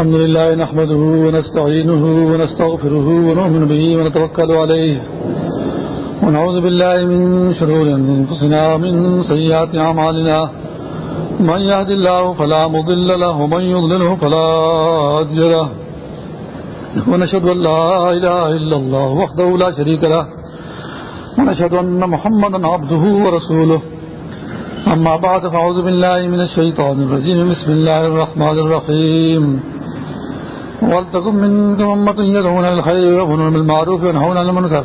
الحمد لله نحمده ونستعينه ونستغفره ونؤمن به ونتوكل عليه ونعوذ بالله من شرور أنفسنا ومن سيئات أعمالنا من يهد الله فلا مضل له ومن يضلله فلا هادي له ونشهد أن لا إله إلا الله وحده لا شريك له ونشهد أن محمدا عبده ورسوله أما بعد فأعوذ بالله من الشيطان الرجيم بسم الله الرحمن الرحيم ولتكن منكم أمة يدعون الخير ويأمرون بالمعروف وينهون عن المنكر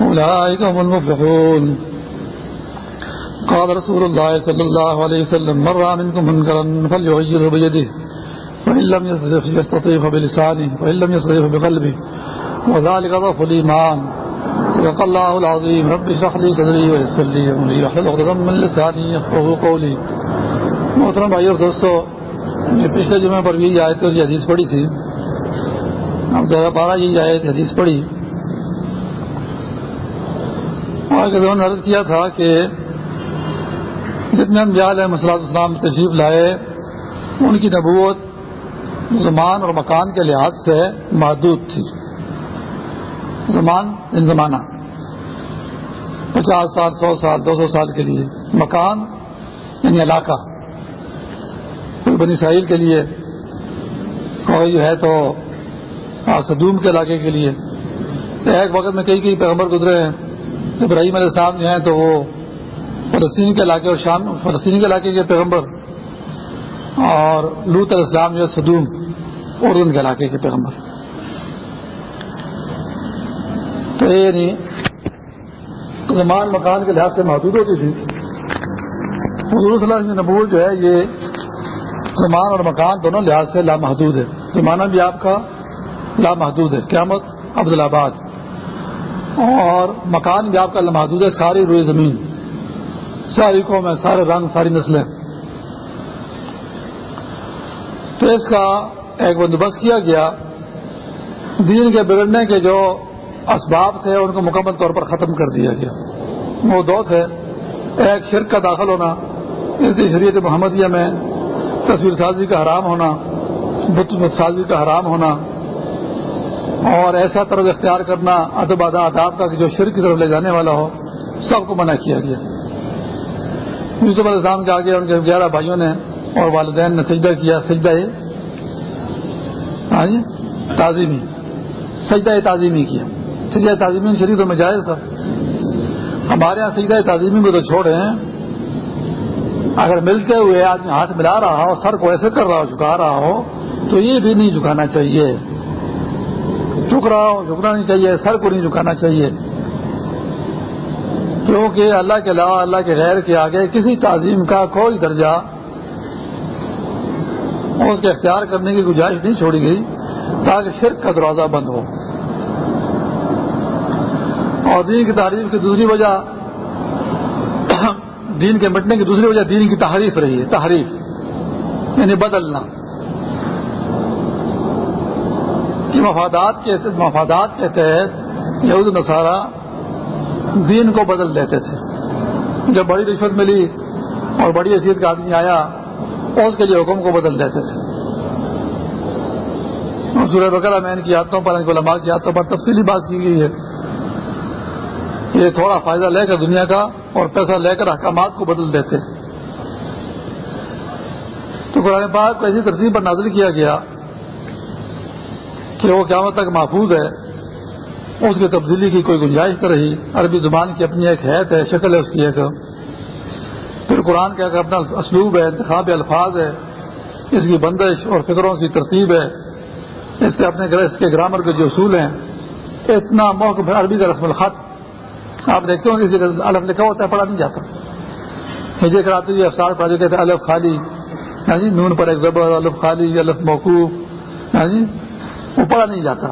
أولئك هم المفلحون. قال رسول الله صلى الله عليه وسلم، من رأى منكم منكرا فليغيره بيده، وإن لم يستطيع بلسانه، وإن لم يستطيع بقلبه، وذلك ضعف الإيمان. صدق الله العظيم. رب اشرح لي صدري ويسر لي امري واحلل عقدة من لساني يفقهوا قولي. محترم بھائی اور دوستو، میں پچھلے جمعے پر یہی آیت اور یہ حدیث پڑھی تھی۔ اب ذرا بارہ یہی آیت حدیث پڑھی۔ اور کے دونوں نے عرض کیا تھا کہ جتنے انبیاء علیہ مسلاط اسلام تشریف لائے، ان کی نبوت زمان اور مکان کے لحاظ سے محدود تھی۔ زمان ان زمانہ، پچاس سال، سو سال، دو سو سال کے لیے۔ مکان یعنی علاقہ۔ کوئی بنی ساحل کے لیے کوئی جو ہے تو ہاں، صدوم کے علاقے کے لیے۔ ایک وقت میں کئی کئی پیغمبر گزرے ہیں۔ ابراہیم علیہ السلام جو ہیں تو وہ فلسطین کے علاقے اور شام، فلسطین کے علاقے کے پیغمبر اور لوت علیہ السلام جو ہے صدوم اردن کے علاقے کے پیغمبر۔ تو یہ یعنی زمان مکان کے لحاظ سے محدود ہوتی تھی۔ حضور صلی اللہ علیہ نبول جو ہے، یہ زمان اور مکان دونوں لحاظ سے لامحدود ہے۔ زمانہ بھی آپ کا لامحدود ہے۔ قیامت عبدالآباد۔ اور مکان بھی آپ کا لامحدود ہے، ساری روئے زمین۔ ساری قوم سارے رنگ، ساری نسلیں۔ تو اس کا ایک بندوبست کیا گیا۔ دین کے بگڑنے کے جو اسباب تھے، ان کو مکمل طور پر ختم کر دیا گیا۔ وہ دو تھے۔ ایک شرک کا داخل ہونا، اس شریعت محمدیہ میں تصویر سازی کا حرام ہونا بت سازی کا حرام ہونا۔ اور ایسا طرز اختیار کرنا، ادب ادا اداب کا کہ جو شرک کی طرف لے جانے والا ہو، سب کو منع کیا گیا۔ یوسف علیہ السلام کے آگے ان کے گیارہ بھائیوں نے اور والدین نے سجدہ کیا، سجدہ ہاں جی، تعظیمی۔ سجدہ تعظیمی کیا۔ سجدہ تعظیمی شریف میں جائز تھا۔ ہمارے یہاں سجدہ تعظیمی کو تو چھوڑے ہیں۔ اگر ملتے ہوئے آدمی ہاتھ ملا رہا ہو، سر کو ایسے کر رہا ہو، جھکا رہا ہو، تو یہ بھی نہیں جھکانا چاہیے۔ جھک رہا ہو، جھکنا نہیں چاہیے، سر کو نہیں جھکانا چاہیے۔ کیونکہ اللہ کے علاوہ، اللہ کے غیر کے آگے کسی تعظیم کا کوئی درجہ اس کے اختیار کرنے کی گنجائش نہیں چھوڑی گئی، تاکہ شرک کا دروازہ بند ہو۔ اور دین کی تعریف کی دوسری وجہ، دین کے مٹنے کی دوسری وجہ دین کی تحریف رہی ہے، تحریف یعنی بدلنا۔ کہ مفادات کے مفادات کے تحت یہود نصارہ دین کو بدل دیتے تھے۔ جب بڑی رشوت ملی اور بڑی حیثیت کا آدمی آیا، اس کے لیے حکم کو بدل دیتے تھے۔ سورہ بکرا میں ان کی عادتوں پر، ان کو لمبا کی عادتوں پر تفصیلی بات کی گئی ہے۔ کہ تھوڑا فائدہ لے کر دنیا کا اور پیسہ لے کر احکامات کو بدل دیتے۔ تو قرآن پاک کو ایسی ترتیب پر نازل کیا گیا۔ کہ وہ قیامت تک محفوظ ہے، اس کی تبدیلی کی کوئی گنجائش تو رہی۔ عربی زبان کی اپنی ایک حیت ہے، شکل ہے اس کی ایک۔ پھر قرآن کا اپنا اسلوب ہے انتخاب الفاظ ہے۔ اس کی بندش اور فکروں کی ترتیب ہے۔ اس کے اپنے اس کے گرامر کے جو اصول ہیں، اتنا موقع عربی کا رسم الخط۔ آپ دیکھتے ہو کسی کا الف لکھا ہوتا ہے، پڑھا نہیں جاتا۔ مجھے کراتے ہوئے افسار پڑھا جو کہتے ہیں الف خالی۔ ہاں جی نون پر ایک زبر، الف خالی، الف موقوف۔ ہاں جی وہ پڑھا نہیں جاتا۔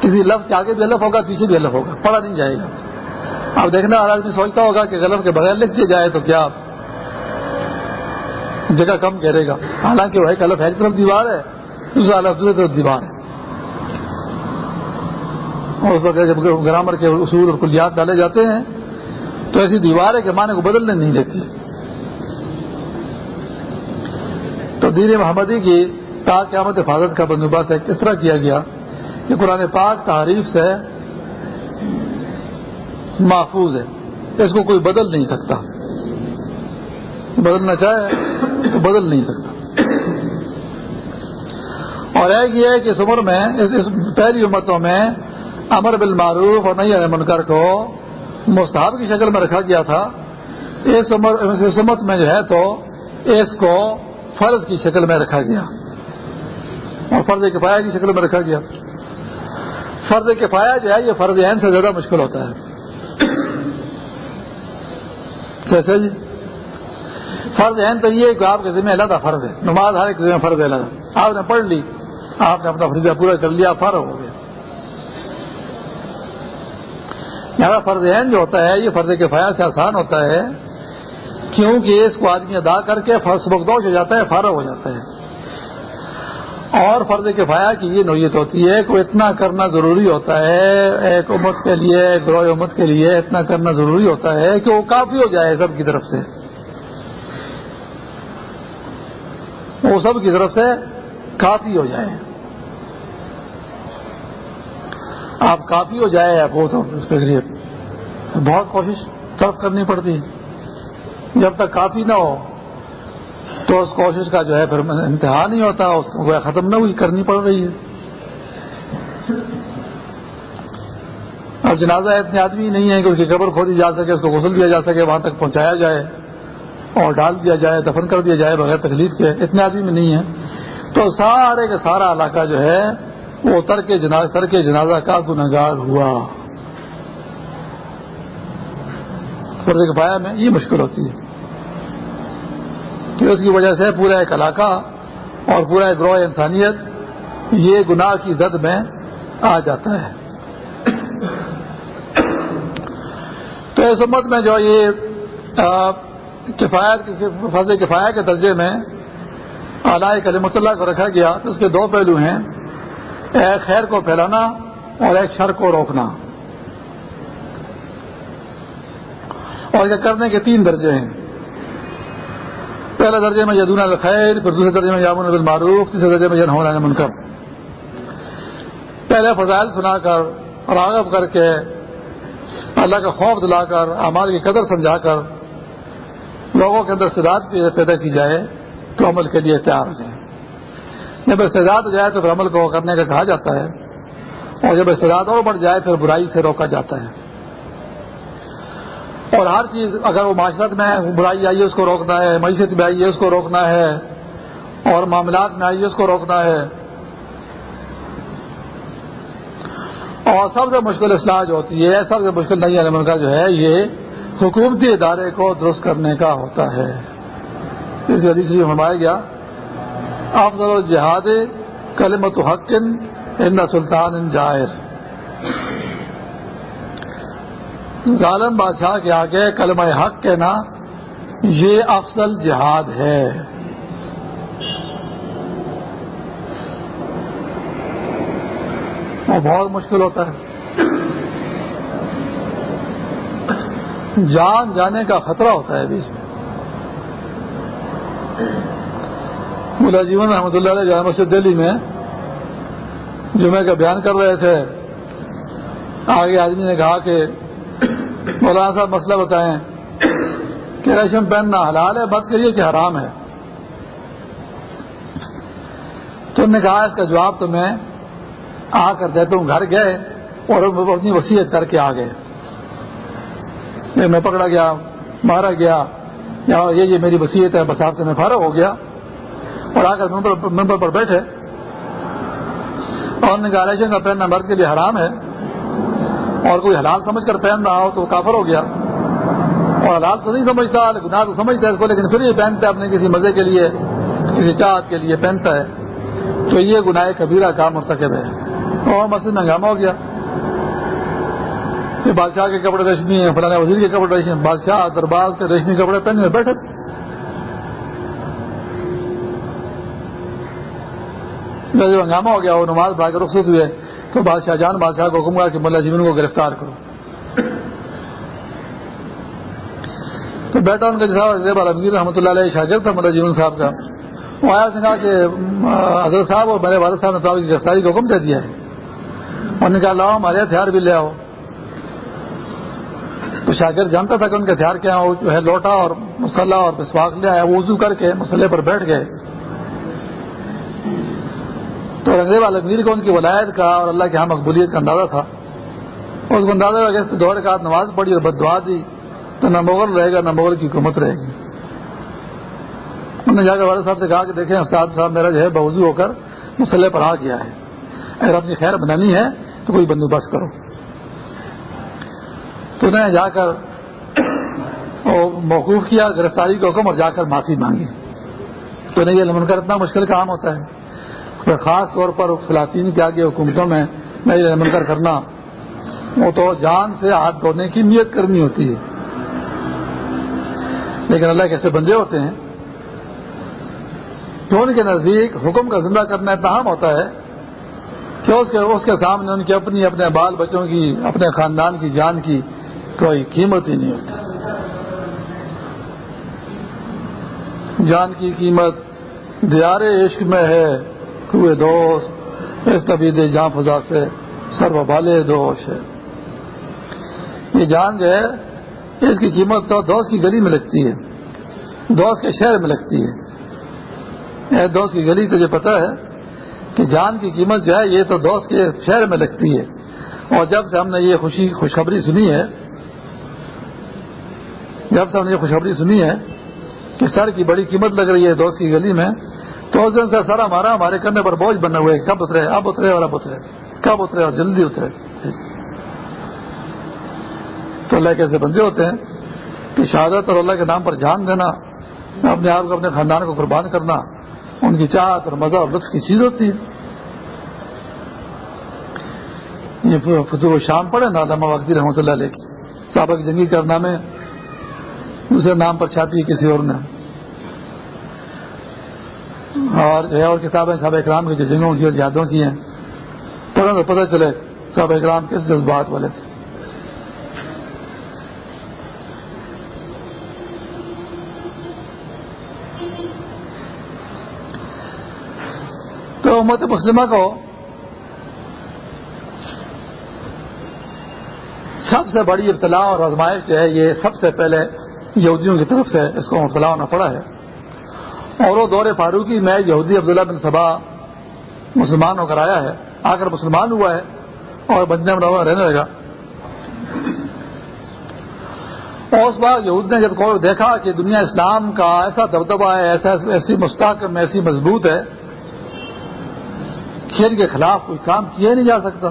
کسی لفظ کے آگے بھی الف ہوگا، پیچھے بھی الف ہوگا، پڑھا نہیں جائے گا۔ اب دیکھنا، ہر آدمی سوچتا ہوگا کہ غلط کے بغیر لکھ دیا جائے تو کیا؟ جگہ کم کرے گا۔ حالانکہ وہ ایک الف ایک طرف دیوار ہے، دوسرا الف دوسری طرف دیوار ہے۔ اور اس وقت جب گرامر کے اصول اور کلیات ڈالے جاتے ہیں، تو ایسی دیوار ہے کہ معنی کو بدلنے نہیں دیتی۔ تو دین محمدی کی تا قیامت حفاظت کا بندوبست اس طرح کیا گیا؟ کہ قرآن پاک تعریف سے محفوظ ہے۔ اس کو کوئی بدل نہیں سکتا۔ بدلنا چاہے تو بدل نہیں سکتا۔ اور ایک یہ ہے کہ اس عمر میں، اس اس پہلی امتوں میں امر بالمعروف اور نہیں منکر کو مستحب کی شکل میں رکھا گیا تھا۔ اس عمر، اس امت میں جو ہے تو اس کو فرض کی شکل میں رکھا گیا۔ اور فرض کفایا کی شکل میں رکھا گیا۔ فرض کفایا جو ہے، یہ فرض عین سے زیادہ مشکل ہوتا ہے۔ کیسے جی فرض عین تو یہ کہ آپ کے ذمہ علیحدہ فرض ہے۔ نماز ہر ایک ذمہ فرض ہے علیحدہ۔ آپ نے پڑھ لی، آپ نے اپنا فریضہ پورا کر لیا، فرض ہو گیا۔ لہٰذا فرض عین جو ہوتا ہے، یہ فرض کفایا سے آسان ہوتا ہے، کیونکہ اس کو آدمی ادا کر کے فرض بخدوش ہو جاتا ہے، فارغ ہو جاتا ہے۔ اور فرض کفایا کی یہ نوعیت ہوتی ہے کہ اتنا کرنا ضروری ہوتا ہے، ایک امت کے لیے گروہ امت کے لیے اتنا کرنا ضروری ہوتا ہے کہ وہ کافی ہو جائے سب کی طرف سے۔ وہ سب کی طرف سے کافی ہو جائے۔ آپ کافی ہو جائے، آپ وہ تو اس کے لیے بہت کوشش صرف کرنی پڑتی۔ ہے جب تک کافی نہ ہو تو اس کوشش کا جو ہے پھر انتہا نہیں ہوتا، اس کو ختم نہ ہوئی، کرنی پڑ رہی ہے۔ اب جنازہ اتنے آدمی نہیں ہے کہ اس کی قبر کھودی جا سکے، اس کو غسل دیا جا سکے، وہاں تک پہنچایا جائے اور ڈال دیا جائے، دفن کر دیا جائے بغیر تکلیف کے۔ اتنے آدمی میں نہیں ہے تو سارے کا سارا علاقہ جو ہے، وہ ترک جنازہ ترک جنازہ کا گناگار ہوا۔ فرض پایا میں یہ مشکل ہوتی ہے۔ کہ اس کی وجہ سے پورا ایک علاقہ اور پورا ایک گروہ انسانیت یہ گناہ کی زد میں آ جاتا ہے۔ تو اس امت میں جو یہ کفایت فضل کفایہ کے درجے میں اعلی کلمت اللہ کو رکھا گیا، تو اس کے دو پہلو ہیں۔ ایک خیر کو پھیلانا اور ایک شر کو روکنا۔ اور یہ کرنے کے تین درجے ہیں۔ پہلے درجے میں یدون الخیر، پھر دوسرے درجے میں یامن بالمعروف، تیسرے درجے میں جن ہونا منکر پہلے فضائل سنا کر، راغب کر کے اللہ کا خوف دلا کر، اعمال کی قدر سمجھا کر، لوگوں کے اندر سداج پیدا کی جائے، تو عمل کے لیے تیار ہو جائے جب استعداد ہو جائے تو پھر عمل کو کرنے کا کہا جاتا ہے، اور جب استعداد اور بڑھ جائے، پھر برائی سے روکا جاتا ہے۔ اور ہر چیز، اگر وہ معاشرت میں برائی آئی ہے، اس کو روکنا ہے، معیشت میں آئی ہے، اس کو روکنا ہے، اور معاملات میں آئی ہے، اس کو روکنا ہے۔ اور سب سے مشکل اصلاح جو ہوتی ہے، سب سے مشکل نہیں عمل کا جو ہے، یہ حکومتی ادارے کو درست کرنے کا ہوتا ہے۔ اس حدیث سے فرمایا گیا، افضل الجہاد کلمت حق ان سلطان ان جائر. ظالم بادشاہ کے آگے کلمہ حق کہنا، یہ افضل جہاد ہے۔ وہ بہت مشکل ہوتا ہے۔ جان جانے کا خطرہ ہوتا ہے بیچ میں۔ ملا جیون رحمۃ اللہ علیہ جامع مسجد دہلی میں جمعہ کا بیان کر رہے تھے۔ آگے آدمی نے کہا کہ مولانا صاحب مسئلہ بتائیں کہ ریشم پہننا حلال ہے، بس کریے کہ حرام ہے۔ تو نے کہا، اس کا جواب تو میں آ کر دیتا ہوں، گھر گئے اور اپنی وسیعت کر کے آ گئے۔ میں پکڑا گیا، مارا گیا یہ یہ میری وسیعت ہے، بس آپ سے میں فارغ ہو گیا۔ اور آ کر ممبر پر بیٹھے۔ اور نے کہا ریشن کا پہننا مرد کے لیے حرام ہے۔ اور کوئی حلال سمجھ کر پہن رہا ہو تو کافر ہو گیا۔ اور حلال تو نہیں سمجھتا گناہ تو سمجھتا ہے اس کو، لیکن پھر یہ پہنتا ہے اپنے کسی مزے کے لیے، کسی چاہت کے لیے پہنتا ہے۔ تو یہ گناہ کبیرہ کام مرتکب ہے۔ اور مسجد میں ہنگامہ ہو گیا۔ کہ بادشاہ کے کپڑے ریشمی ہیں فلانا وزیر کے کپڑے ریشمی بادشاہ دربار کے ریشمی کپڑے پہنے ہوئے بیٹھے۔ جب ہنگامہ ہو گیا، وہ نماز بھاگ رخصت ہوئے۔ تو بادشاہ جان، بادشاہ کو حکم کہ ملا جیون کو گرفتار کرو۔ تو بیٹا ان کا جیسا زیب رحمۃ اللہ علیہ شاگرد تھا ملا جیون صاحب کا۔ وہ آیا اس نے کہا کہ حضرت صاحب اور میرے والد صاحب نے تو آپ کی گرفتاری کا حکم دے دیا ہے۔ انہوں نے کہا، لاؤ ہمارے ہتھیار بھی لے آؤ۔ تو شاگرد جانتا تھا کہ ان کے ہتھیار کیا وہ جو ہے لوٹا اور مسلح اور مسواک لے آیا وضو کر کے مسلح پر بیٹھ گئے۔ تو رضے والے میر کو ان کی ولایت کا اور اللہ کے ہاں مقبولیت کا اندازہ تھا۔ اس کو اندازہ ہوا کہ دور کا نماز پڑھی اور بدعا دی، تو نہ مغل رہے گا، نہ مغل کی حکومت رہے گی۔ انہوں نے جا کر والد صاحب سے کہا کہ دیکھیں استاد صاحب میرا جو ہے بوضو ہو کر مسلح پر آ گیا ہے۔ اگر اپنی خیر بنانی ہے تو کوئی بندوبست کرو۔ تو انہوں نے جا کر موقوف کیا، گرفتاری کا حکم اور جا کر معافی مانگی۔ تو نہیں یہ کر اتنا مشکل کام ہوتا ہے۔ خاص طور پر سلاطین کے آگے حکومتوں میں نہیں منکر کرنا وہ تو جان سے ہاتھ دھونے کی نیت کرنی ہوتی ہے۔ لیکن اللہ کیسے بندے ہوتے ہیں تو ان کے نزدیک حکم کا زندہ کرنا اتنا ہوتا ہے کہ اس کے اس کے سامنے ان کی اپنی اپنے بال بچوں کی، اپنے خاندان کی، جان کی کوئی قیمت ہی نہیں ہوتی۔ جان کی قیمت دیار عشق میں ہے۔ کوئے دوست، اس طبی جہاں فضا سے سر و بالے دوش ہے۔ یہ جان جو ہے، اس کی قیمت تو دوست کی گلی میں لگتی ہے۔ دوست کے شہر میں لگتی ہے۔ دوست کی گلی تجھے پتا ہے کہ جان کی قیمت جو ہے، یہ تو دوست کے شہر میں لگتی ہے۔ اور جب سے ہم نے یہ خوشی، خوشخبری سنی ہے، جب سے ہم نے یہ خوشخبری سنی ہے کہ سر کی بڑی قیمت لگ رہی ہے دوست کی گلی میں تو اس دن سے سر ہمارا ہمارے کرنے پر بوجھ بنے ہوئے کب اترے؟ اب اترے اور اب اترے۔ کب اترے اور جلدی اترے؟ تو اللہ کیسے بندے ہوتے ہیں کہ شہادت اور اللہ کے نام پر جان دینا، اپنے آپ کو، اپنے خاندان کو قربان کرنا، ان کی چاہت اور مزہ اور لطف کی چیز ہوتی ہے۔ یہ فتح شام پڑے نا علامہ وقتی رحمۃ اللہ علیہ کی۔ سابق جنگی کرنا میں دوسرے نام پر چھاپی کسی اور نے۔ اور جو ہے اور کتابیں صاحب اکرام کی جو جنگوں کی اور جہادوں کی ہیں پڑھیں تو پتہ چلے صاحب اکرام کس جذبات والے تھے۔ تو امت مسلمہ کو سب سے بڑی ابتلا اور آزمائش جو ہے، یہ سب سے پہلے یہودیوں کی طرف سے اس کو مبتلا ہونا پڑا ہے۔ اور وہ دور فاروقی، میں یہودی عبداللہ بن صبا مسلمان ہو کر آیا ہے، آ کر مسلمان ہوا ہے اور بنجا بنا رہنے لگا۔ اور اس بار یہود نے جب کو دیکھا کہ دنیا اسلام کا ایسا دبدبہ ہے، ایسا ایسی مستحکم، ایسی مضبوط ہے کھیل کے خلاف کوئی کام کیا نہیں جا سکتا۔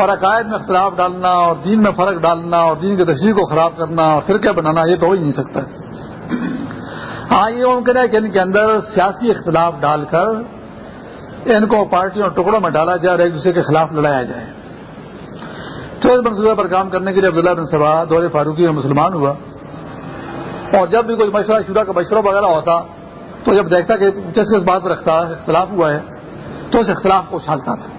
اور عقائد میں اختلاف ڈالنا، اور دین میں فرق ڈالنا، اور دین کی تشریح کو خراب کرنا، اور فرقے بنانا، یہ تو ہو ہی نہیں سکتا۔ ہاں یہ ممکن ہے کہ ان کے اندر سیاسی اختلاف ڈال کر ان کو پارٹیوں اور ٹکڑوں میں ڈالا جائے اور ایک دوسرے کے خلاف لڑایا جائے۔ تو اس منصوبے پر کام کرنے کے لیے عبداللہ بن صبا دور فاروقی میں مسلمان ہوا۔ اور جب بھی کوئی مشورہ شدہ کا مشورہ وغیرہ ہوتا، تو جب دیکھتا کہ جس کس بات پر اختلاف ہوا ہے، تو اس اختلاف کو اچھالتا تھا۔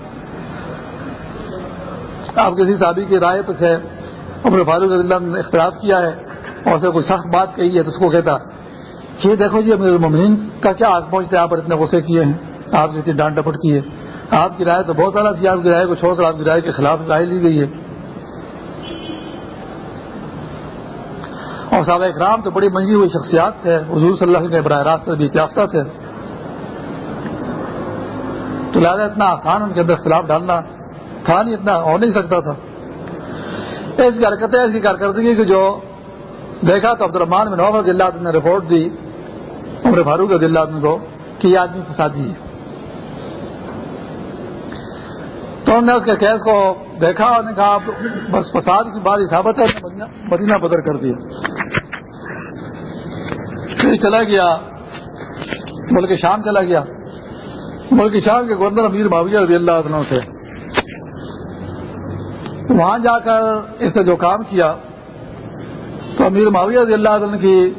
آپ کسی صحابی کی رائے سے عمر فاروق اللہ نے اختلاف کیا ہے اور اسے کوئی سخت بات کہی ہے تو اس کو کہتا کہ دیکھو جی امیر المین کا کیا آگ پہنچتے آپ پر اتنے غصے کیے ہیں، آپ کی اتنی ڈانٹ ڈپٹ کی ہے۔ آپ کی رائے تو بہت اعلیٰ تھی آپ کی رائے کو چھوڑ کر آپ کی رائے کے خلاف رائے لی گئی ہے۔ اور صحابہ اکرام تو بڑی منجی ہوئی شخصیات تھے، حضور صلی اللہ علیہ براہ راست بھی یافتہ تھے۔ تو لہٰذا اتنا آسان ان کے اندر خلاف ڈالنا تھا نہیں، اتنا ہو نہیں سکتا تھا۔ ایسی حرکتیں ایسی کارکردگی کی جو دیکھا تو عبد الرحمان میں نوبر اللہ نے رپورٹ دی۔ عمر فاروق رضی اللہ عنہ کو کہ یہ آدمی فسادی ہے۔ تو انہوں نے اس کے کیس کو دیکھا اور نے کہا بس فساد کی بات ثابت ہے، مدینہ بدر کر دیا۔ پھر چلا گیا، ملک شام چلا گیا۔ ملک شام کے گورنر امیر معاویہ رضی اللہ عنہ تھے۔ وہاں جا کر اس نے جو کام کیا، تو امیر معاویہ رضی اللہ عنہ کی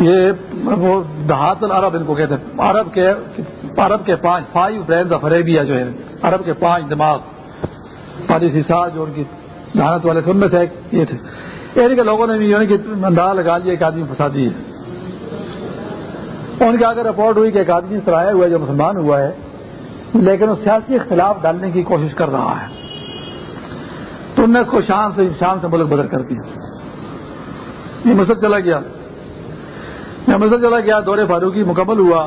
یہ وہ دہات العرب ان کو کہتے ہیں۔ عرب کے عرب کے پانچ فائیو برینز آف عربیہ جو ہے عرب کے پانچ دماغ۔ پالی سیسا جو ان کی دہانت والے سن میں سے یہ تھے۔ یعنی کہ لوگوں نے بھی یعنی اندازہ لگا لیا، ایک آدمی فسادی ہے ان کے آگے رپورٹ ہوئی کہ ایک آدمی اس طرح آیا ہوا ہے جو مسلمان ہوا ہے، لیکن اس سیاسی اختلاف ڈالنے کی کوشش کر رہا ہے۔ تو انہوں نے اس کو شان سے شان سے ملک بدل کر دیا۔ یہ مصر چلا گیا۔ جب مصر چلا گیا، دور فاروقی مکمل ہوا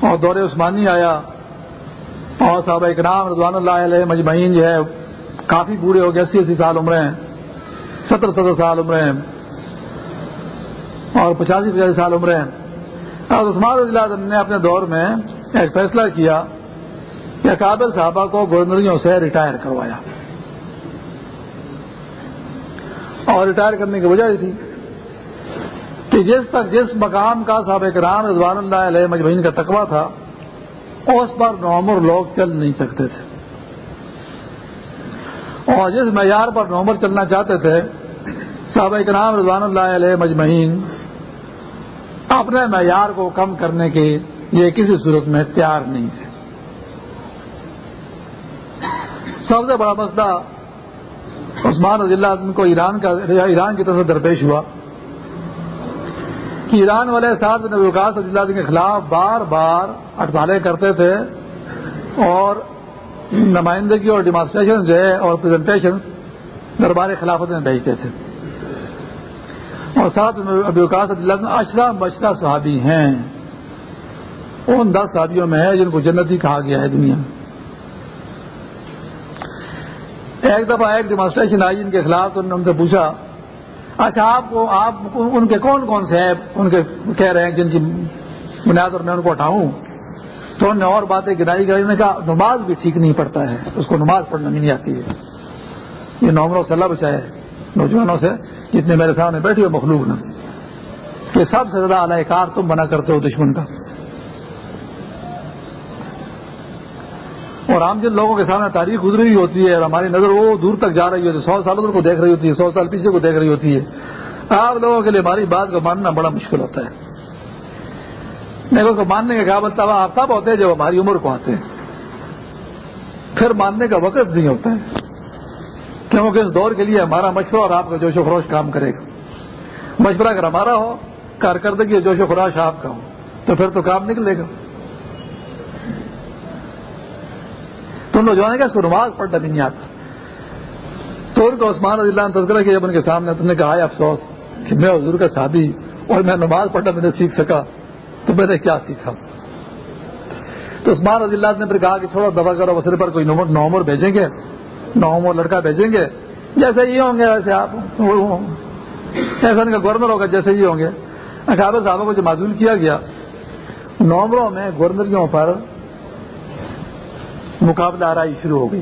اور دور عثمانی آیا اور صحابہ اکرام رضوان اللہ علیہ مجمعین جو ہے، کافی بوڑھے ہو گئے، اسی اسی سال عمرے ہیں، ستر ستر سال عمرے ہیں اور پچاسی پچاسی سال عمرے ہیں۔ اور عثمان رضی اللہ نے اپنے دور میں ایک فیصلہ کیا کہ قابل صحابہ کو گورنریوں سے ریٹائر کروایا۔ اور ریٹائر کرنے کی وجہ یہ تھی کہ جس تک جس مقام کا صحابہ کرام رضوان اللہ علیہ مجمعین کا تقوی تھا، اس پر نومر لوگ چل نہیں سکتے تھے۔ اور جس معیار پر نومر چلنا چاہتے تھے صحابہ کرام رضوان اللہ علیہ مجمعین اپنے معیار کو کم کرنے کے لیے کسی صورت میں تیار نہیں تھے۔ سب سے بڑا مسئلہ عثمان رضی اللہ عنہ کو ایران کا ایران کی طرف سے درپیش ہوا۔ کہ ایران والے ساتھ وکاس رضی اللہ کے خلاف بار بار ہڑتالیں کرتے تھے اور نمائندگی اور ڈیمانسٹریشن جو ہے اور پریزنٹیشن دربار خلافت میں بھیجتے تھے۔ اور ساتھ ابھی وکاس رضی اللہ عنہ اشرا بشرا صحابی ہیں۔ ان دس صحابیوں میں ہے جن کو جنتی کہا گیا ہے دنیا۔ ایک دفعہ ایک ڈیمانسٹریشن آئی ان کے خلاف تو انہوں نے ان سے پوچھا اچھا آپ کو آپ ان کے کون کون سے ہیں؟ ان کے کہہ رہے ہیں جن کی بنیاد پر میں ان کو اٹھاؤں۔ تو انہوں نے اور باتیں گرائی گئی نے کہا، نماز بھی ٹھیک نہیں پڑتا ہے، اس کو نماز پڑھنا نہیں آتی ہے۔ یہ نومروں سے اللہ بچائے نوجوانوں سے، جتنے میرے سامنے بیٹھے ہوئے مخلوق نے کہ سب سے زیادہ اعلی کار تم بنا کرتے ہو دشمن کا۔ اور عام جن لوگوں کے سامنے تاریخ گزری ہوئی ہوتی ہے اور ہماری نظر وہ دور تک جا رہی ہوتی ہے، سو سال ادھر کو دیکھ رہی ہوتی ہے، سو سال پیچھے کو دیکھ رہی ہوتی ہے۔ آپ لوگوں کے لیے ہماری بات کو ماننا بڑا مشکل ہوتا ہے۔ میرے کو ماننے کا کیا مطلب آپ تب ہوتے ہیں جب ہماری عمر کو آتے ہیں۔ پھر ماننے کا وقت نہیں ہوتا ہے۔ کیونکہ اس دور کے لیے ہمارا مشورہ اور آپ کا جوش و خروش کام کرے گا۔ مشورہ اگر ہمارا ہو، کارکردگی جوش و خروش آپ کا ہو، تو پھر تو کام نکلے گا۔ تو نوجوان کا اس کو نماز پڑھنا بھی نہیں آتا۔ تو ان کو عثمان رضی اللہ نے تذکرہ کیا جب ان کے سامنے تم نے کہا ہے افسوس کہ میں حضور کا شادی اور میں نماز پڑھنا میں نے سیکھ سکا، تو میں نے کیا سیکھا؟ تو عثمان رضی اللہ نے پھر کہا کہ چھوڑو دبا کرو، وسیلے پر کوئی نومر بھیجیں گے نومر لڑکا بھیجیں گے، جیسے یہ ہوں گے ایسے آپ ایسا ان کا گورنر ہوگا، جیسے یہ ہوں گے۔ اخبار صاحبوں کو جو معذول کیا گیا نومروں میں گورنریوں پر مقابلہ آرائی شروع ہو گئی۔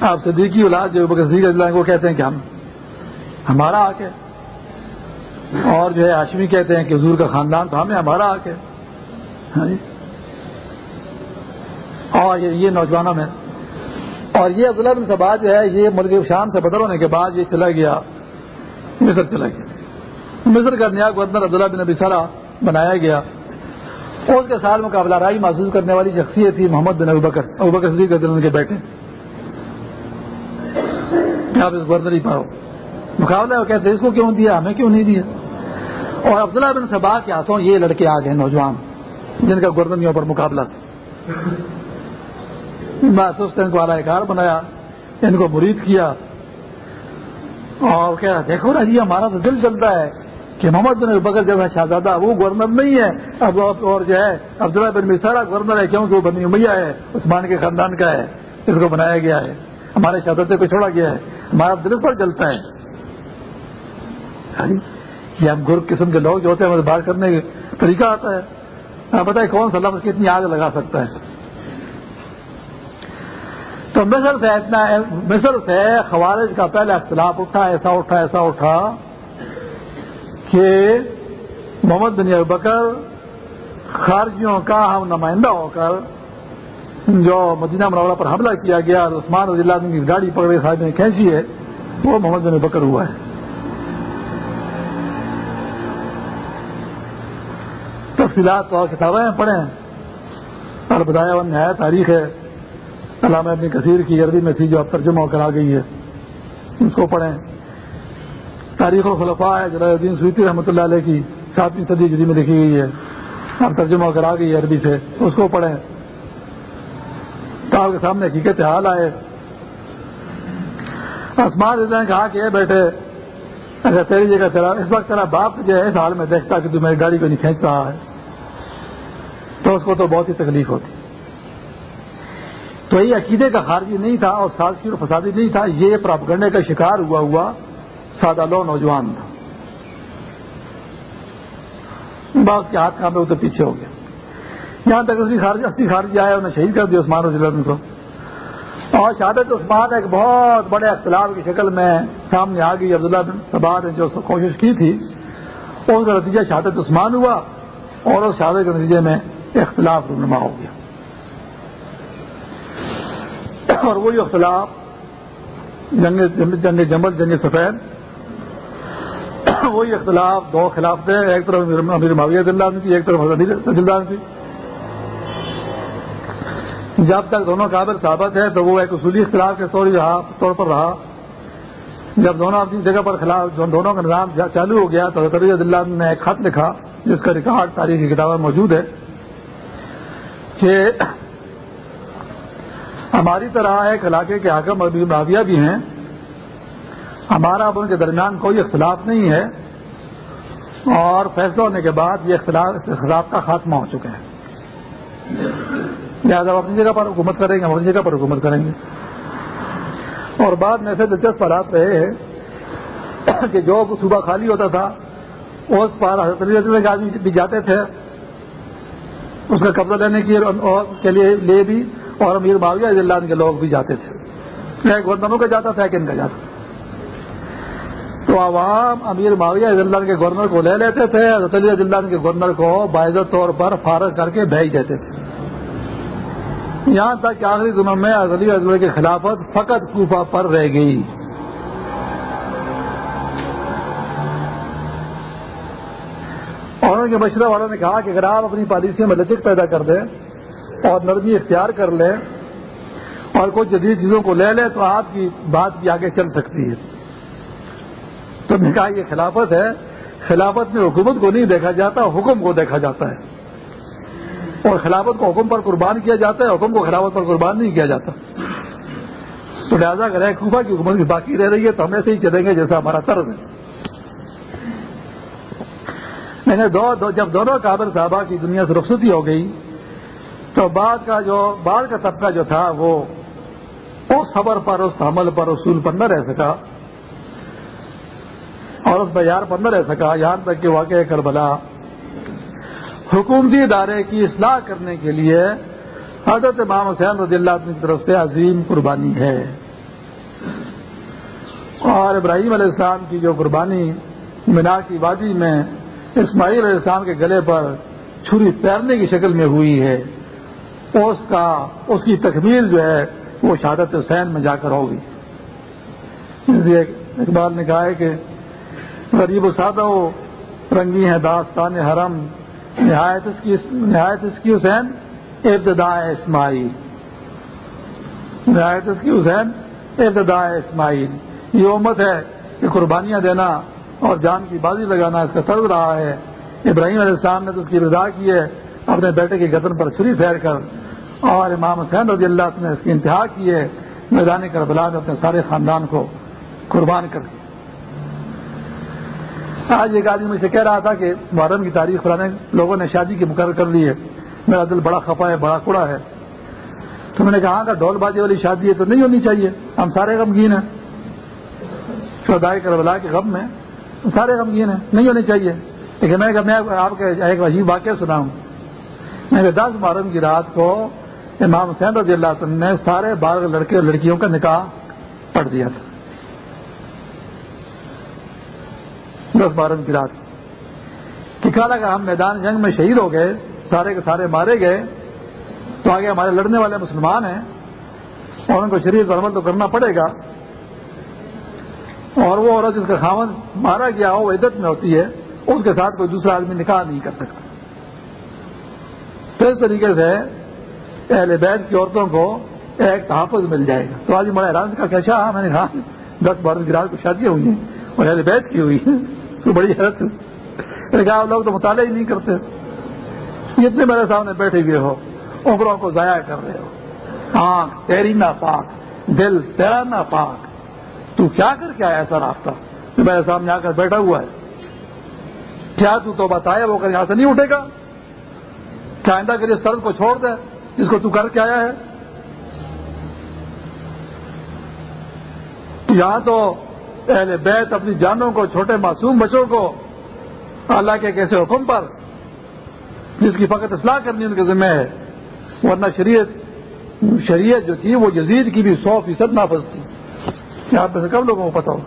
آپ صدیقی اولاد جو صدیق اللہ کو کہتے ہیں کہ ہم ہمارا حق ہے۔ اور جو ہے، ہاشمی کہتے ہیں کہ حضور کا خاندان تو ہمیں ہمارا حق ہے۔ ہاں جی۔ اور یہ نوجوانوں میں اور یہ عبداللہ بن سبا جو ہے، یہ ملک شام سے بدل ہونے کے بعد یہ چلا گیا۔ مصر چلا گیا۔ مصر کا نیا گورنر عبداللہ بن ابی سرا بنایا گیا۔ اس کے سال مقابلہ رائی محسوس کرنے والی شخصیت تھی محمد بن ابوبکر ابوبکر صدیق دل کے بیٹے۔ آپ اس گورنری پر ہو مقابلہ وہ کہتے اس کو کیوں دیا؟ ہمیں کیوں نہیں دیا؟ اور عبداللہ بن صبا کے ہاتھوں یہ لڑکے آ گئے نوجوان، جن کا گردنیوں پر مقابلہ تھا۔ محسوس ان کو اعلی کار بنایا، ان کو مرید کیا۔ اور کہہ دیکھو نا جی ہمارا تو دل چلتا ہے۔ کہ محمد بن بکر جیسا شہزادہ، وہ گورنر نہیں ہے۔ اب اور جو ہے، عبداللہ بن مسارا گورنر ہے کیونکہ وہ بنی امیہ ہے، عثمان کے خاندان کا ہے۔ اس کو بنایا گیا ہے۔ ہمارے شہزادے کو چھوڑا گیا ہے۔ ہمارا دل پر جلتا ہے۔ ہاں جی؟ یہ ہم گرو قسم کے لوگ جو ہوتے ہیں بات کرنے کا طریقہ آتا ہے۔ آپ بتائیں کون سا لفظ کتنی آگ لگا سکتا ہے۔ تو مصر سے اتنا مصر سے خوارج کا پہلا اختلاف اٹھا، ایسا اٹھا ایسا اٹھا۔ کہ محمد بن بکر خارجیوں کا ہم نمائندہ ہو کر جو مدینہ مرورہ پر حملہ کیا گیا عثمان رضی اللہ کی گاڑی پکڑے صاحب نے کھینچی ہے، وہ محمد بن بکر ہوا ہے۔ تفصیلات اور کتابیں پڑھیں۔ اور بتایا نہایا تاریخ ہے۔ علامہ ابن کثیر کی عربی میں تھی جو اب ترجمہ ہو کر آ گئی ہے۔ اس کو پڑھیں۔ تاریخ و خلفاء ہے جلال الدین سویتی رحمۃ اللہ علیہ کی ساتویں صدی جدی میں لکھی گئی ہے۔ اب ترجمہ کرا گئی ہے عربی سے، اس کو پڑھیں۔ تو کے سامنے حقیقت حال آئے۔ آسمان نے کہا کہ بیٹھے اگر اچھا تیری جگہ تیرا، اس وقت تیرا باپ جو ہے، اس حال میں دیکھتا کہ تو میری گاڑی کو نہیں کھینچ رہا ہے۔ تو اس کو تو بہت ہی تکلیف ہوتی۔ تو یہ عقیدے کا خارجی نہیں تھا اور سازشی اور فسادی نہیں تھا، یہ پراپ کرنے کا شکار ہوا ہوا۔ سادہ لو نوجوان تھا۔ باس کے ہاتھ کام تو پیچھے ہو گیا یہاں تک اصلی خارج اصلی خارجی آیا، انہیں شہید کر دیا عثمان رضی کو۔ اور شہادت عثمان ایک بہت بڑے اختلاف کی شکل میں سامنے آ گئی۔ عبداللہ بن سبا نے جو کوشش کی تھی، اس کا نتیجہ شہادت عثمان ہوا اور اس شہادت کے نتیجے میں اختلاف رونما ہو گیا۔ اور وہی اختلاف جنگ جنگ جمل جنگ سفید وہی اختلاف دو خلاف تھے، ایک طرف امیر معاویہ دلان تھی، ایک طرف دلدان تھی۔ جب تک دونوں قابل ثابت ہے تو وہ ایک اصولی اختلاف کے طور پر رہا۔ جب دونوں اپنی جگہ پر خلاف دونوں کا نظام چالو ہو گیا تو طبی اللہ نے ایک خط لکھا، جس کا ریکارڈ تاریخی کتابیں موجود ہے کہ ہماری طرح ایک علاقے کے حاکم ابھی معاویہ بھی ہیں۔ ہمارا اب ان کے درمیان کوئی اختلاف نہیں ہے۔ اور فیصلہ ہونے کے بعد یہ اختلاف اس اختلاف کا خاتمہ ہو چکا ہے۔ لہٰذا اپنی جگہ پر حکومت کریں گے، ہم اپنی جگہ پر حکومت کریں گے۔ اور بعد میں ایسے دلچسپ حالات رہے ہیں کہ جو صوبہ خالی ہوتا تھا، اس پر حضرت آدمی بھی جاتے تھے۔ اس کا قبضہ لینے کے لیے لے بھی اور امیر معاویہ اللہ کے لوگ بھی جاتے تھے۔ ایک گورنروں کا جاتا تھا ایک ان کا جاتا۔ تھا تو عوام امیر معاویہ اللہ کے گورنر کو لے لیتے تھے، حضرت علی اللہ کے گورنر کو باعزت طور پر فارغ کر کے بھیج دیتے تھے۔ یہاں تک کہ آخری دنوں میں علی اللہ کی خلافت فقط کوفہ پر رہ گئی۔ اور ان کے مشورہ والوں نے کہا کہ اگر آپ اپنی پالیسیوں میں لچک پیدا کر دیں اور نرمی اختیار کر لیں اور کچھ جدید چیزوں کو لے لیں تو آپ کی بات بھی آگے چل سکتی ہے۔ تو نے کہا یہ خلافت ہے۔ خلافت میں حکومت کو نہیں دیکھا جاتا حکم کو دیکھا جاتا ہے۔ اور خلافت کو حکم پر قربان کیا جاتا ہے حکم کو خلافت پر قربان نہیں کیا جاتا۔ تو لہٰذا اگر کوفہ کی حکومت بھی باقی رہ رہی ہے تو ہم ایسے ہی چلیں گے جیسا ہمارا طرز ہے۔ میں نے دو, دو جب دونوں کابر صاحبہ کی دنیا سے رخصتی ہو گئی تو بعد کا جو بعد کا طبقہ جو تھا وہ اس خبر پر اس حمل پر اصول پر نہ رہ سکا۔ اور اس پر نہ رہ سکا یہاں تک کہ واقع کربلا۔ حکومتی ادارے کی اصلاح کرنے کے لیے حضرت امام حسین رضی اللہ کی طرف سے عظیم قربانی ہے۔ اور ابراہیم علیہ السلام کی جو قربانی مینا کی وادی میں اسماعیل علیہ السلام کے گلے پر چھری پیرنے کی شکل میں ہوئی ہے، اس کا، اس کی تکمیل جو ہے، وہ شہادت حسین میں جا کر ہوگی اقبال نے کہا ہے کہ غریب و سادہ ہو رنگی ہے داستان حرم، نہایت اس کی نہایت اس کی حسین ابتدا اسماعیل۔ نہایت اس کی حسین ابتدا اسماعیل۔ یہ امت ہے کہ قربانیاں دینا اور جان کی بازی لگانا اس کا طرز رہا ہے۔ ابراہیم علیہ السلام نے تو اس کی رضا کی ہے، اپنے بیٹے کے گدن پر چھری پھیر کر۔ اور امام حسین رضی اللہ نے اس کی انتہا کی ہے۔ میدان کربلا میں اپنے سارے خاندان کو قربان کر دیا آج ایک آدمی مجھ سے کہہ رہا تھا کہ محرم کی تاریخ پرانے لوگوں نے شادی کی مقرر کر لی ہے۔ میرا دل بڑا خفا ہے، بڑا کوڑا ہے۔ تو میں نے کہا کہ ڈھول بازی والی شادی ہے تو نہیں ہونی چاہیے۔ ہم سارے غمگین ہیں۔ شدائے کربلا کے غم میں سارے غمگین ہیں۔ نہیں ہونی چاہیے۔ لیکن میں میں آپ کے ایک عجیب واقعہ سنا ہوں میں نے دس محرم کی رات کو امام حسین رضی اللہ عنہ نے سارے بارہ لڑکے اور لڑکیوں کا نکاح پڑھ دیا تھا۔ دس بارہ کی رات۔ کہا لگا، ہم میدان جنگ میں شہید ہو گئے، سارے کے سارے مارے گئے، تو آگے ہمارے لڑنے والے مسلمان ہیں، اور ان کو شریف عمل تو کرنا پڑے گا۔ اور وہ عورت جس کا خامن مارا گیا ہو، وہ عدت میں ہوتی ہے، اس کے ساتھ کوئی دوسرا آدمی نکاح نہیں کر سکتا۔ تو اس طریقے سے اہل بیت کی عورتوں کو ایک تحفظ مل جائے گا۔ تو آج ہمارا حیران کا کیسا میں نے کہا، دس بارہ گراج کو شادیاں ہوئی ہیں اور یعنی بیت کی ہوئی تو بڑی حیرت ہوئی کہا لوگ تو مطالعہ ہی نہیں کرتے۔ اتنے میرے سامنے بیٹھے ہوئے ہو اوپروں کو ضائع کر رہے ہو۔ آنکھ تیری نہ پاک، دل تیرا نہ پاک۔ تو کیا کر کے آیا ایسا راستہ جو میرے سامنے آ کر بیٹھا ہوا ہے۔ کیا تو تو بتایا وہ کر یہاں سے نہیں اٹھے گا؟ کیا آئندہ کے لیے سرد کو چھوڑ دے؟ جس کو تو کر کے آیا ہے۔ یہاں تو اہل بیت اپنی جانوں کو، چھوٹے معصوم بچوں کو اللہ کے کیسے حکم پر جس کی فقط اصلاح کرنی ان کے ذمہ ہے، ورنہ شریعت شریعت جو تھی وہ جزید کی بھی سو فیصد نافذ تھی۔ آپ میں سے کب لوگوں کو پتا ہو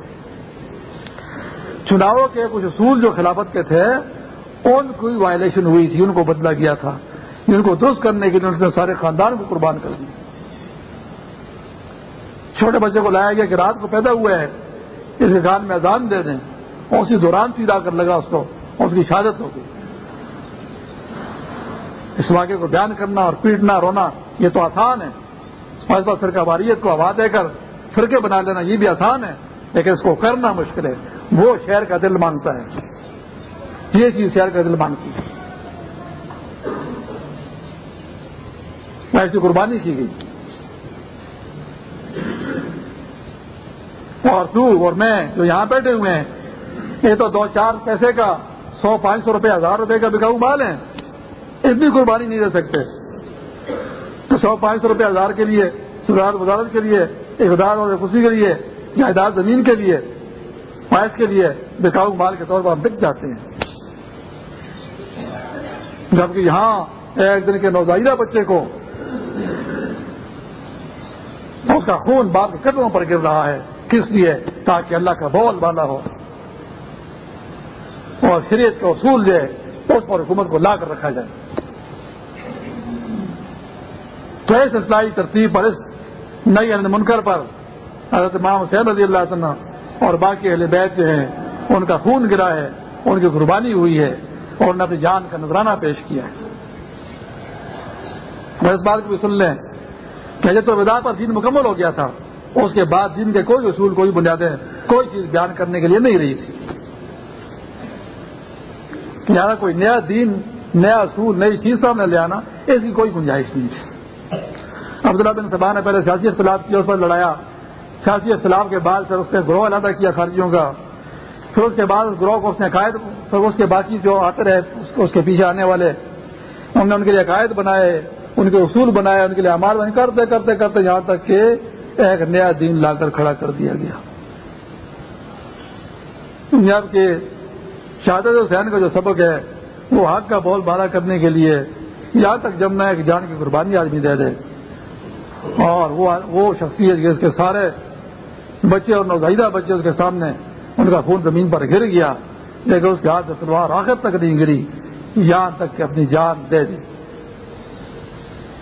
چناؤ کے کچھ اصول جو خلافت کے تھے، ان کی وائلیشن ہوئی تھی، ان کو بدلا گیا تھا۔ جن کو درست کرنے کے لیے انہوں نے سارے خاندان کو قربان کر دیا۔ چھوٹے بچے کو لایا گیا کہ رات کو پیدا ہوا ہے اس کے گان میں اذان دے دیں۔ اور اسی دوران سیدھا کر لگا اس کو، اور اس کی شہادت ہو گئی اس واقعے کو بیان کرنا اور پیٹنا، رونا، یہ تو آسان ہے۔ اور اس بار فرقہ واریت کو ہوا دے کر فرقے بنا لینا، یہ بھی آسان ہے۔ لیکن اس کو کرنا مشکل ہے۔ وہ شہر کا دل مانگتا ہے۔ یہ چیز شہر کا دل مانگتی ہے۔ ایسی قربانی کی گئی۔ اور تو اور میں جو یہاں بیٹھے ہوئے ہیں، یہ تو دو چار پیسے کا سو پانچ سو روپے، ہزار روپے کا بکاؤ مال ہے اتنی قربانی نہیں دے سکتے۔ تو سو پانچ سو روپے ہزار کے لیے، سدھار وزارت کے لیے اقدار اور خوشی کے لیے، جائیداد زمین کے لیے پائس کے لیے بکاؤ مال کے طور پر ہم بک جاتے ہیں۔ جبکہ یہاں ایک دن کے نوزائیدہ بچے کو اس کا خون باپ کے قدموں پر گر رہا ہے۔ کس لیے؟ تاکہ اللہ کا بول بالا ہو۔ اور شریعت کا اصول جو ہے، اس پر حکومت کو لا کر رکھا جائے۔ تو اس اصلاحی ترتیب پر، اس نئی یعنی منکر پر، حضرت امام حسین رضی اللہ عنہ اور باقی اہل بیت جو ہیں، ان کا خون گرا ہے، ان کی قربانی ہوئی ہے، اور انہوں نے اپنی جان کا نذرانہ پیش کیا ہے۔ اس بات کو بھی سن لیں، کہ جب تو ودا پر دین مکمل ہو گیا تھا اس کے بعد دین کے کوئی اصول، کوئی بنیادیں کوئی چیز بیان کرنے کے لیے نہیں رہی تھی۔ یہاں کوئی نیا دین، نیا اصول، نئی چیز سامنے لے آنا، اس کی کوئی گنجائش نہیں تھی۔ عبداللہ بن صبح نے پہلے سیاسی اختلاف کیا اس پر لڑایا۔ سیاسی اختلاف کے بعد پھر اس نے گروہ علیحدہ کیا خارجیوں کا۔ پھر اس کے بعد اس گروہ کو اس نے عقائد، پھر اس کے باقی جو آتے رہے، اس کے پیچھے آنے والے، انہوں نے ان کے لیے عقائد بنائے، ان کے اصول بنائے، ان کے لیے امار بنے کرتے کرتے کرتے یہاں تک کہ ایک نیا دین لا کر کھڑا کر دیا گیا۔ یعنی کہ شہادت حسین کا جو سبق ہے، وہ حق کا بول بارہ کرنے کے لیے یہاں تک جمنا ایک جان کی قربانی آدمی دے دے۔ اور وہ شخصیت اس کے سارے بچے اور نوزائیدہ بچے اس کے سامنے ان کا خون زمین پر گر گیا، لیکن اس کے ہاتھ سے تلوار آخر تک نہیں گری، یہاں تک کہ اپنی جان دے دی۔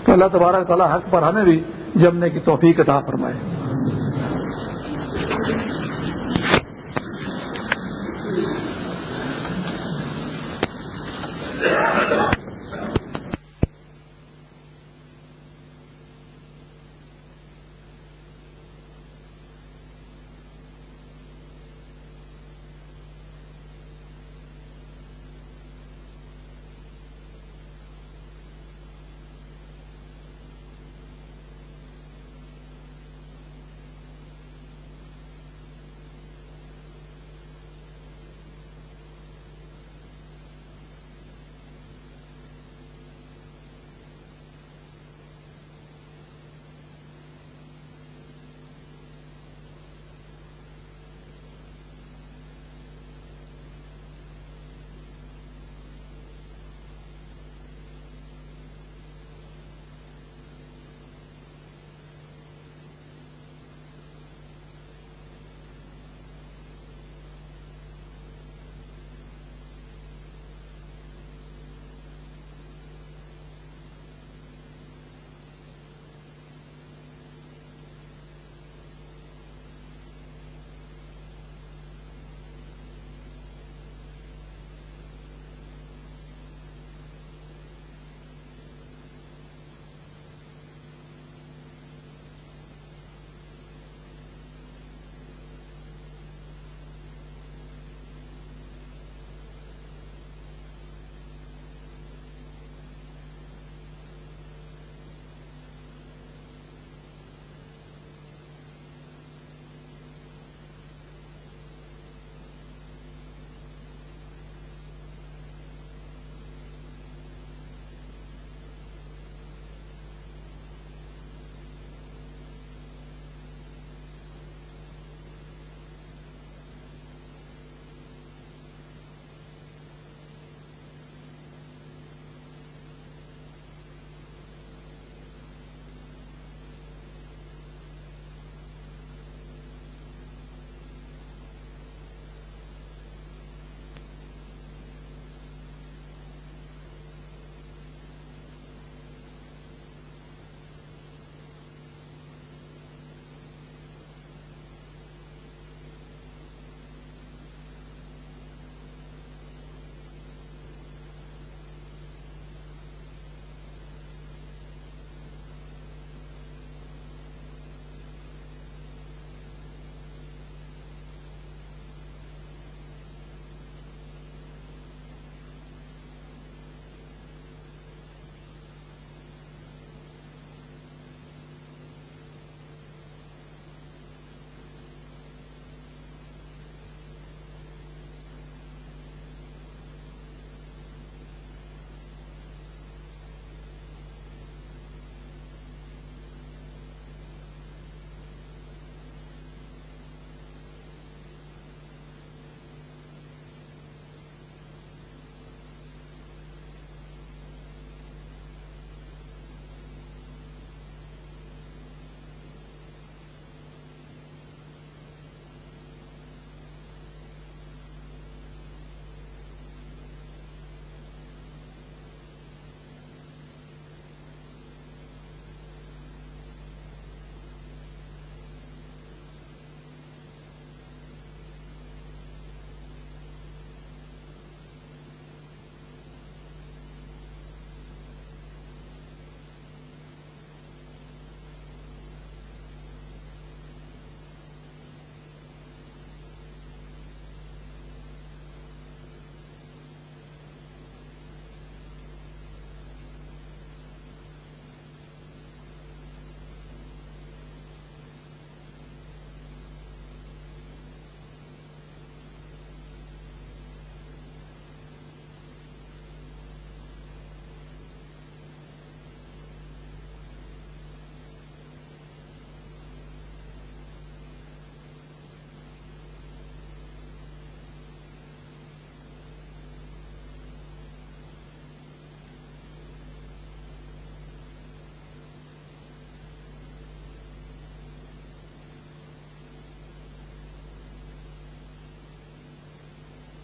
تو اللہ تبارک تعالیٰ حق پر ہمیں بھی جمنے کی توفیق عطا فرمائے۔